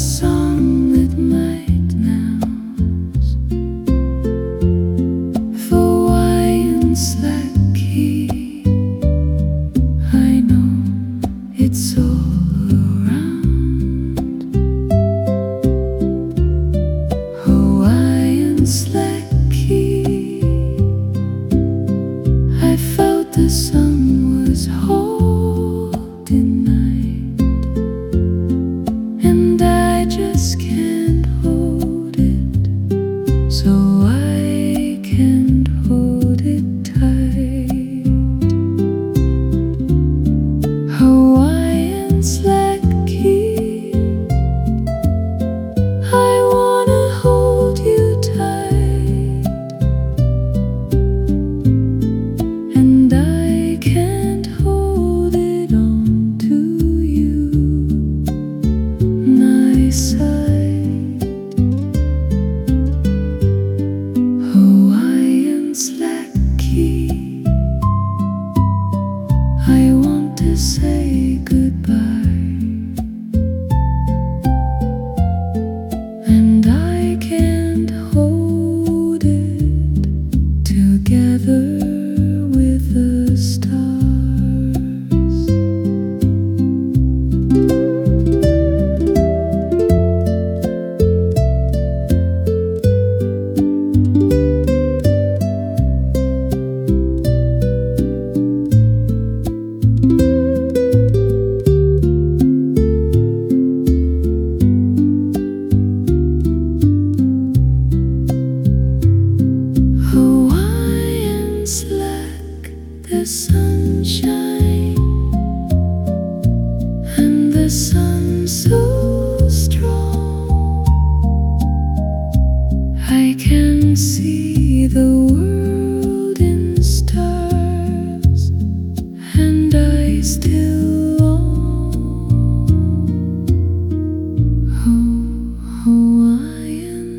song. to say goodbye. sunshine and the sun so strong. I can see the world in stars, and I still. Oh, Hawaiian.